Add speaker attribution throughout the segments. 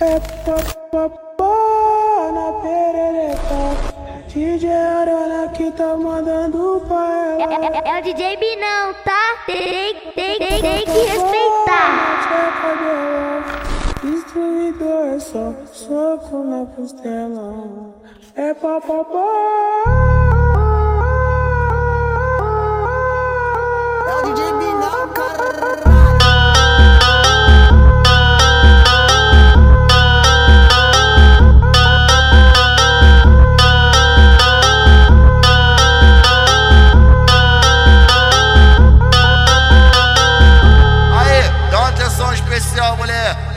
Speaker 1: É papapá na perereca. DJ Arana que tá mandando pra
Speaker 2: É,
Speaker 1: ela.
Speaker 2: é- é o DJ Binão, tá? Tem, tem, tem, tem que respeitar.
Speaker 1: Destruidor, é só soco na costela. É papapá.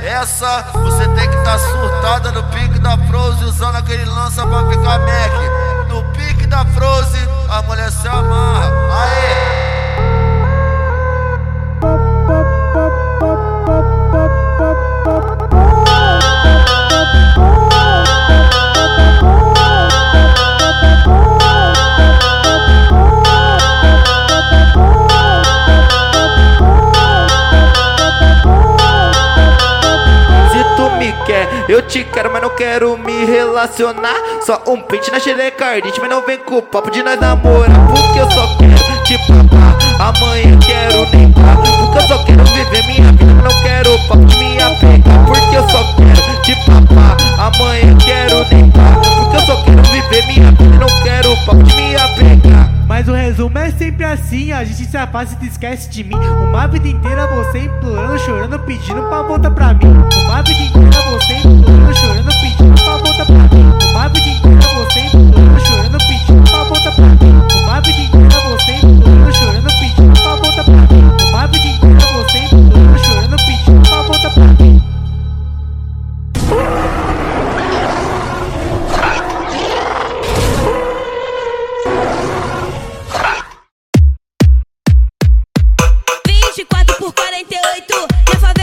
Speaker 3: Essa você tem que estar tá surtada no pique da Froze, usando aquele lança pra ficar Mac. No pique da Froze, a mulher se amarra.
Speaker 4: Eu te quero, mas não quero me relacionar. Só um pente na xereca ardente, mas não vem com o papo de nós namorar. Porque eu só quero te papar, amanhã quero deitar. Porque eu só quero viver minha vida, mas não quero papo de minha pegar. Porque eu só quero te papar, amanhã quero deitar. Porque eu só quero viver minha vida, não quero papo de minha pegar.
Speaker 5: Mas o resumo é sempre assim, a gente se afasta e te esquece de mim Uma vida inteira você implorando, chorando, pedindo pra voltar pra mim E minha favela.